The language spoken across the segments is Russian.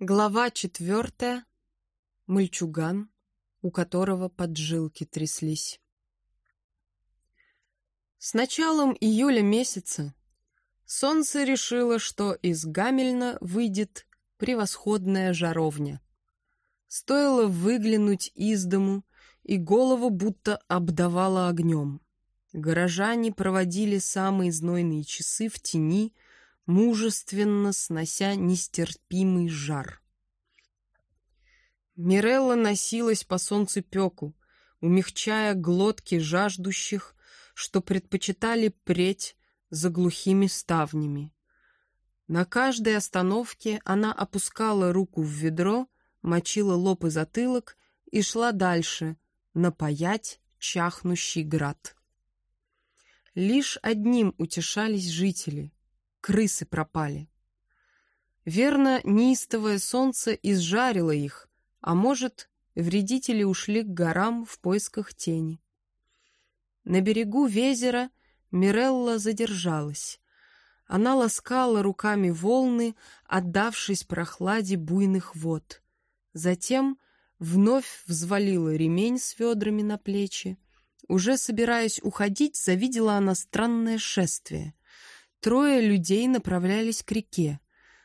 Глава четвертая. Мальчуган, у которого поджилки тряслись. С началом июля месяца солнце решило, что из Гамельна выйдет превосходная жаровня. Стоило выглянуть из дому, и голову будто обдавало огнем. Горожане проводили самые знойные часы в тени, мужественно снося нестерпимый жар. Мирелла носилась по солнцепеку, умягчая глотки жаждущих, что предпочитали преть за глухими ставнями. На каждой остановке она опускала руку в ведро, мочила лоб и затылок и шла дальше, напаять чахнущий град. Лишь одним утешались жители — крысы пропали. Верно, неистовое солнце изжарило их, а может, вредители ушли к горам в поисках тени. На берегу Везера Мирелла задержалась. Она ласкала руками волны, отдавшись прохладе буйных вод. Затем вновь взвалила ремень с ведрами на плечи. Уже собираясь уходить, завидела она странное шествие. Трое людей направлялись к реке.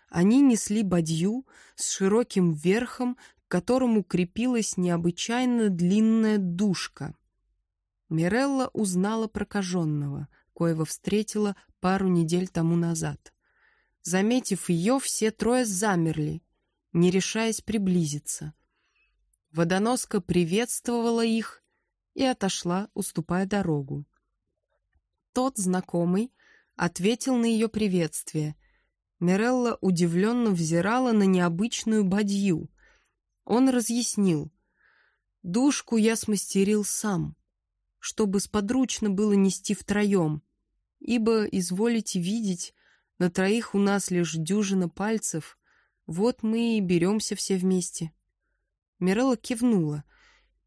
Они несли бадью с широким верхом, к которому крепилась необычайно длинная душка. Мирелла узнала прокаженного, коего встретила пару недель тому назад. Заметив ее, все трое замерли, не решаясь приблизиться. Водоноска приветствовала их и отошла, уступая дорогу. Тот знакомый ответил на ее приветствие. Мирелла удивленно взирала на необычную бадью. Он разъяснил. «Душку я смастерил сам, чтобы сподручно было нести втроем, ибо, изволите видеть, на троих у нас лишь дюжина пальцев, вот мы и беремся все вместе». Мирелла кивнула.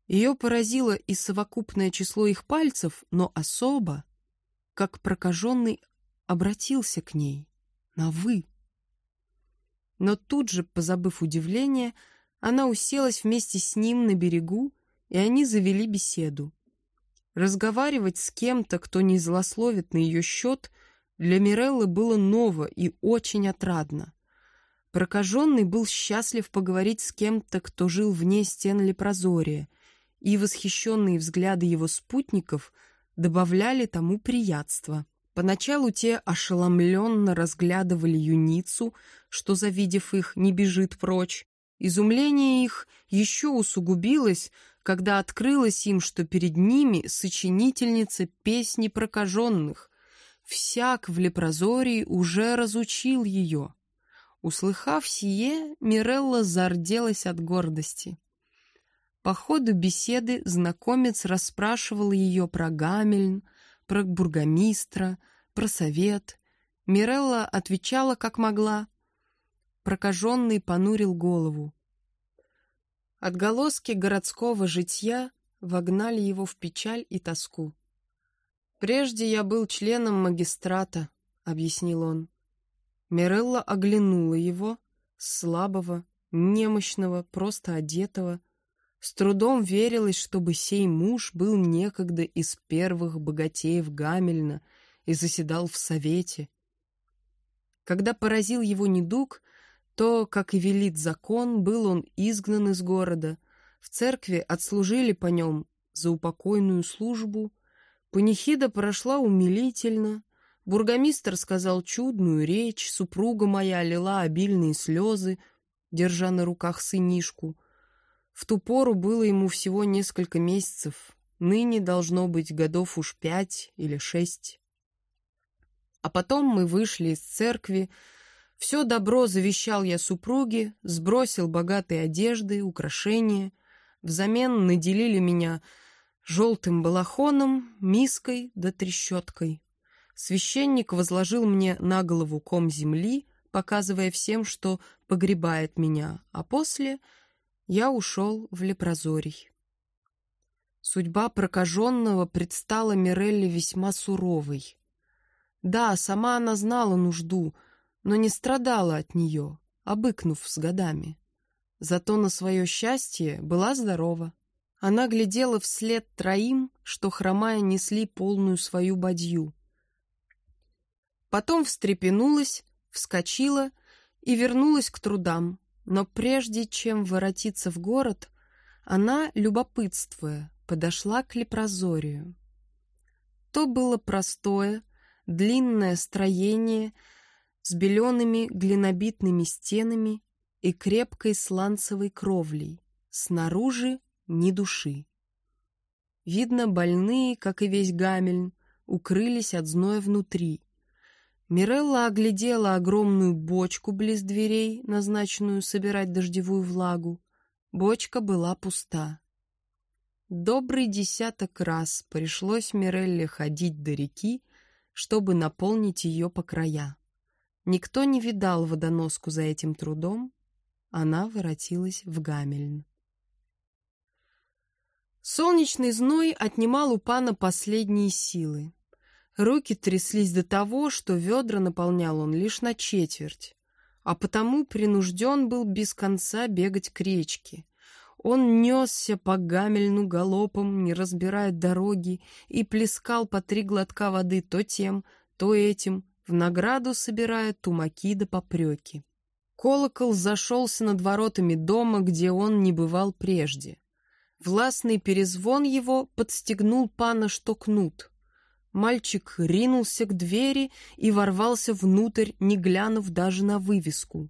Ее поразило и совокупное число их пальцев, но особо, как прокаженный обратился к ней на «вы». Но тут же, позабыв удивление, она уселась вместе с ним на берегу, и они завели беседу. Разговаривать с кем-то, кто не злословит на ее счет, для Миреллы было ново и очень отрадно. Прокаженный был счастлив поговорить с кем-то, кто жил вне стен Лепрозория, и восхищенные взгляды его спутников добавляли тому приятства. Поначалу те ошеломленно разглядывали юницу, что, завидев их, не бежит прочь. Изумление их еще усугубилось, когда открылось им, что перед ними сочинительница песни прокаженных. Всяк в лепрозории уже разучил ее. Услыхав сие, Мирелла зарделась от гордости. По ходу беседы знакомец расспрашивал ее про Гамельн, про бургомистра, про совет. Мирелла отвечала, как могла. Прокаженный понурил голову. Отголоски городского житья вогнали его в печаль и тоску. «Прежде я был членом магистрата», — объяснил он. Мирелла оглянула его, слабого, немощного, просто одетого, с трудом верилось, чтобы сей муж был некогда из первых богатеев Гамельна и заседал в совете. Когда поразил его недуг, то, как и велит закон, был он изгнан из города. В церкви отслужили по нем за упокойную службу. Панихида прошла умилительно. Бургомистр сказал чудную речь, супруга моя лила обильные слезы, держа на руках сынишку — в ту пору было ему всего несколько месяцев, ныне должно быть годов уж пять или шесть. А потом мы вышли из церкви, все добро завещал я супруге, сбросил богатые одежды, украшения, взамен наделили меня желтым балахоном, миской да трещоткой. Священник возложил мне на голову ком земли, показывая всем, что погребает меня, а после — я ушел в лепрозорий. Судьба прокаженного предстала Мирелле весьма суровой. Да, сама она знала нужду, но не страдала от нее. обыкнув с годами. Зато на свое счастье была здорова. Она глядела вслед троим, что, хромая, несли полную свою бадью. Потом встрепенулась, вскочила и вернулась к трудам, но прежде чем воротиться в город, она, любопытствуя, подошла к лепрозорию. То было простое, длинное строение с белеными глинобитными стенами и крепкой сланцевой кровлей, снаружи ни души. Видно, больные, как и весь Гамельн, укрылись от зноя внутри. Мирелла оглядела огромную бочку близ дверей, назначенную собирать дождевую влагу. Бочка была пуста. Добрый десяток раз пришлось Мирелле ходить до реки, чтобы наполнить ее по края. Никто не видал водоноску за этим трудом, она воротилась в Гамельн. Солнечный зной отнимал у пана последние силы. Руки тряслись до того, что ведра наполнял он лишь на четверть, а потому принужден был без конца бегать к речке. Он несся по гамельну галопом, не разбирая дороги, и плескал по три глотка воды то тем, то этим, в награду собирая тумаки да попреки. Колокол зашелся над воротами дома, где он не бывал прежде. Властный перезвон его подстегнул пана, что кнут. Мальчик ринулся к двери и ворвался внутрь, не глянув даже на вывеску.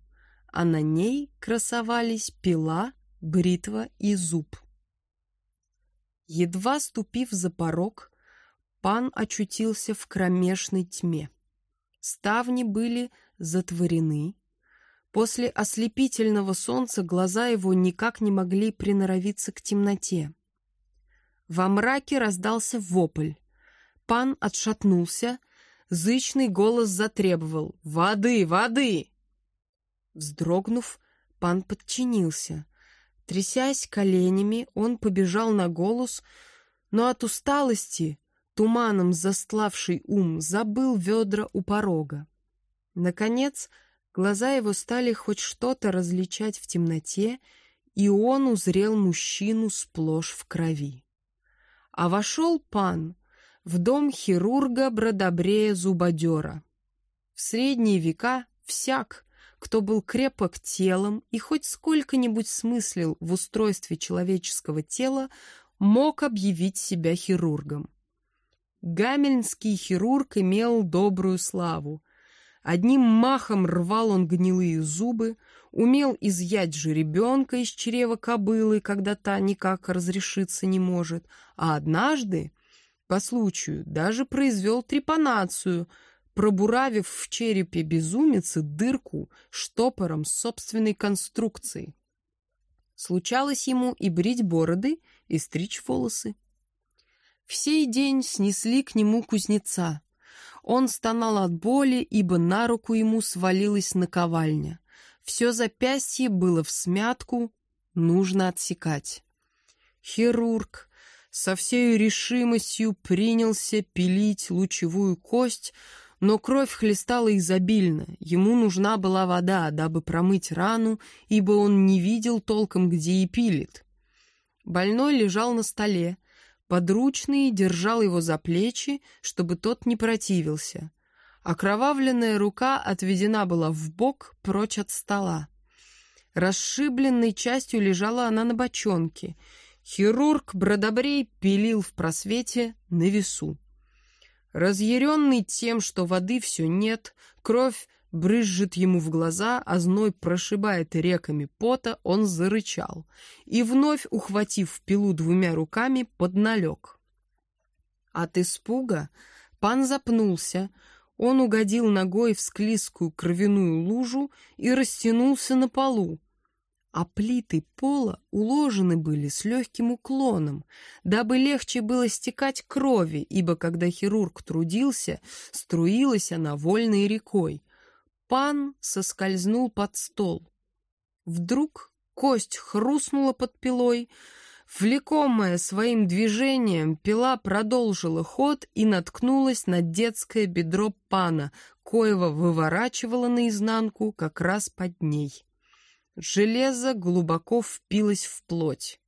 А на ней красовались пила, бритва и зуб. Едва ступив за порог, пан очутился в кромешной тьме. Ставни были затворены, После ослепительного солнца глаза его никак не могли приноровиться к темноте. Во мраке раздался вопль. Пан отшатнулся, зычный голос затребовал «Воды! Воды!». Вздрогнув, пан подчинился. Трясясь коленями, он побежал на голос, но от усталости, туманом застлавший ум, забыл ведра у порога. Наконец, Глаза его стали хоть что-то различать в темноте, и он узрел мужчину сплошь в крови. А вошел пан в дом хирурга Бродобрея Зубодера. В средние века всяк, кто был крепок телом и хоть сколько-нибудь смыслил в устройстве человеческого тела, мог объявить себя хирургом. Гамельнский хирург имел добрую славу, Одним махом рвал он гнилые зубы, умел изъять жеребенка из чрева кобылы, когда та никак разрешиться не может, а однажды, по случаю, даже произвел трепанацию, пробуравив в черепе безумицы дырку штопором собственной конструкции. Случалось ему и брить бороды, и стричь волосы. В сей день снесли к нему кузнеца — он стонал от боли, ибо на руку ему свалилась наковальня. Все запястье было в смятку, нужно отсекать. Хирург со всей решимостью принялся пилить лучевую кость, но кровь хлестала изобильно. Ему нужна была вода, дабы промыть рану, ибо он не видел толком, где и пилит. Больной лежал на столе, Подручный держал его за плечи, чтобы тот не противился. Окровавленная рука отведена была в бок прочь от стола. Расшибленной частью лежала она на бочонке. Хирург Бродобрей пилил в просвете на весу. Разъяренный тем, что воды все нет, кровь брызжет ему в глаза, а зной прошибает реками пота, он зарычал и, вновь ухватив пилу двумя руками, подналег. От испуга пан запнулся, он угодил ногой в склизкую кровяную лужу и растянулся на полу, а плиты пола уложены были с легким уклоном, дабы легче было стекать крови, ибо когда хирург трудился, струилась она вольной рекой, Пан соскользнул под стол. Вдруг кость хрустнула под пилой, Влекомая своим движением, пила продолжила ход и наткнулась на детское бедро пана, коего выворачивала наизнанку как раз под ней. Железо глубоко впилось в плоть.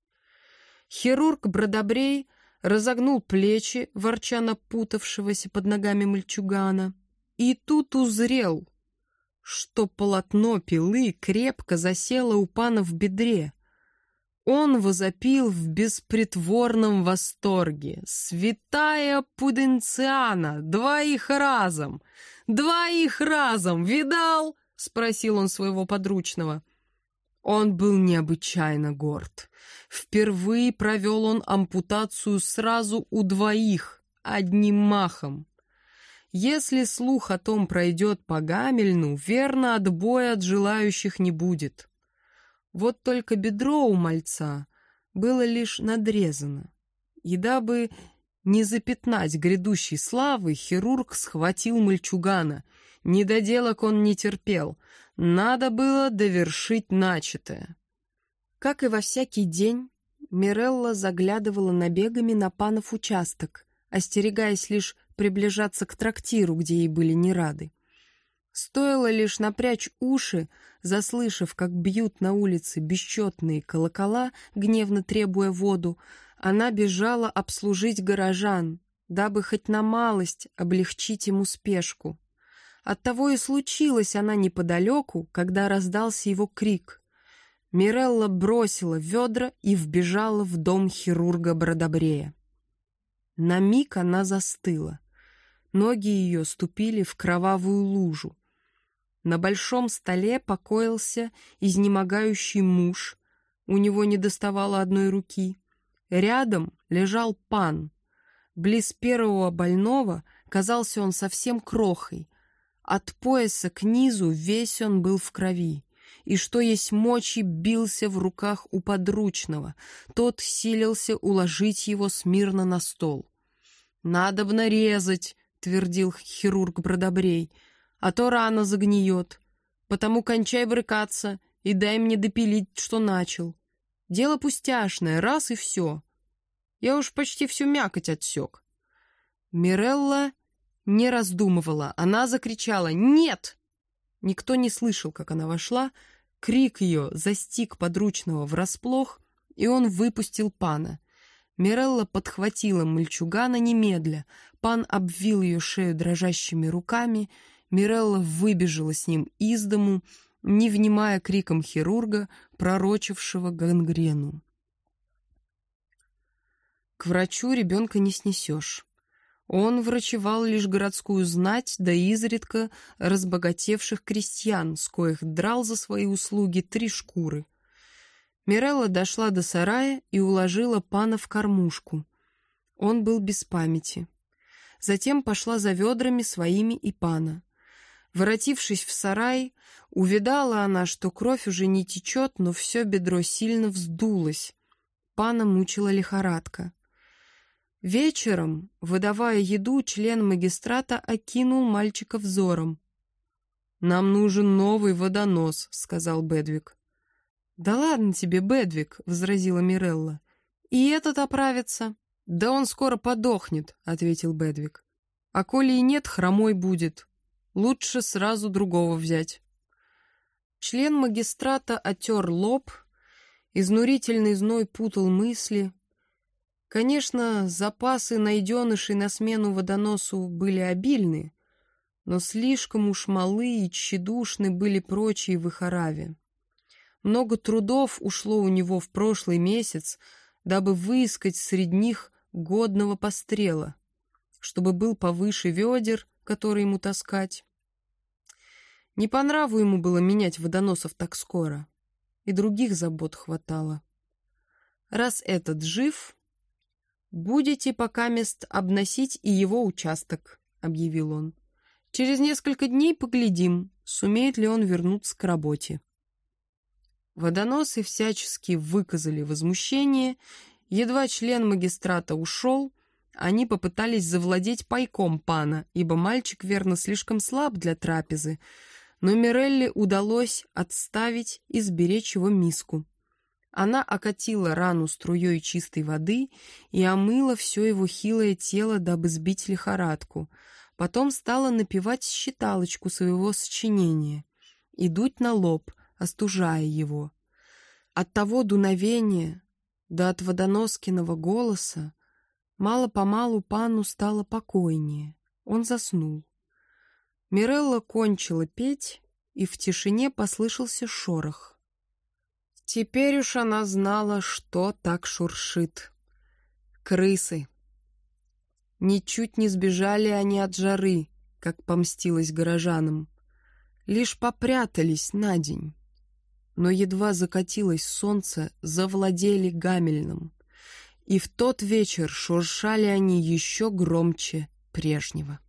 Хирург Бродобрей разогнул плечи, ворча напутавшегося под ногами мальчугана, и тут узрел, что полотно пилы крепко засело у пана в бедре. Он возопил в беспритворном восторге. «Святая Пуденциана! Двоих разом! Двоих разом! Видал?» — спросил он своего подручного. Он был необычайно горд. Впервые провел он ампутацию сразу у двоих, одним махом. Если слух о том пройдет по Гамельну, верно, отбоя от желающих не будет. Вот только бедро у мальца было лишь надрезано. И дабы не запятнать грядущей славы, хирург схватил мальчугана. Недоделок он не терпел. Надо было довершить начатое. Как и во всякий день, Мирелла заглядывала набегами на панов участок, остерегаясь лишь приближаться к трактиру, где ей были не рады. Стоило лишь напрячь уши, заслышав, как бьют на улице бесчетные колокола, гневно требуя воду, она бежала обслужить горожан, дабы хоть на малость облегчить ему спешку. Оттого и случилась она неподалеку, когда раздался его крик. Мирелла бросила ведра и вбежала в дом хирурга Бродобрея. На миг она застыла. Ноги ее ступили в кровавую лужу. На большом столе покоился изнемогающий муж. У него не доставало одной руки. Рядом лежал пан. Близ первого больного казался он совсем крохой. От пояса к низу весь он был в крови и что есть мочи бился в руках у подручного. Тот силился уложить его смирно на стол. «Надобно резать», — твердил хирург Бродобрей, — «а то рано загниет. Потому кончай брыкаться и дай мне допилить, что начал. Дело пустяшное, раз и все. Я уж почти всю мякоть отсек». Мирелла не раздумывала, она закричала «Нет!» Никто не слышал, как она вошла, Крик ее застиг подручного врасплох, и он выпустил пана. Мирелла подхватила мальчугана немедля, пан обвил ее шею дрожащими руками, Мирелла выбежала с ним из дому, не внимая криком хирурга, пророчившего гангрену. К врачу ребенка не снесешь. Он врачевал лишь городскую знать, да изредка разбогатевших крестьян, с коих драл за свои услуги три шкуры. Мирелла дошла до сарая и уложила пана в кормушку. Он был без памяти. Затем пошла за ведрами своими и пана. Воротившись в сарай, увидала она, что кровь уже не течет, но все бедро сильно вздулось. Пана мучила лихорадка. Вечером, выдавая еду, член магистрата окинул мальчика взором. «Нам нужен новый водонос», — сказал Бедвик. «Да ладно тебе, Бедвик», — возразила Мирелла. «И этот оправится». «Да он скоро подохнет», — ответил Бедвик. «А коли и нет, хромой будет. Лучше сразу другого взять». Член магистрата отер лоб, изнурительный зной путал мысли, Конечно, запасы найденышей на смену водоносу были обильны, но слишком уж малы и тщедушны были прочие в Ихараве. Много трудов ушло у него в прошлый месяц, дабы выискать среди них годного пострела, чтобы был повыше ведер, который ему таскать. Не по нраву ему было менять водоносов так скоро, и других забот хватало. Раз этот жив, «Будете пока мест обносить и его участок», — объявил он. «Через несколько дней поглядим, сумеет ли он вернуться к работе». Водоносы всячески выказали возмущение. Едва член магистрата ушел, они попытались завладеть пайком пана, ибо мальчик, верно, слишком слаб для трапезы, но Мирелли удалось отставить и сберечь его миску. Она окатила рану струей чистой воды и омыла все его хилое тело, дабы сбить лихорадку. Потом стала напевать считалочку своего сочинения и дуть на лоб, остужая его. От того дуновения, да от водоноскиного голоса, мало-помалу пану стало покойнее. Он заснул. Мирелла кончила петь, и в тишине послышался шорох. Теперь уж она знала, что так шуршит. Крысы. Ничуть не сбежали они от жары, как помстилась горожанам. Лишь попрятались на день. Но едва закатилось солнце, завладели Гамельным. И в тот вечер шуршали они еще громче прежнего.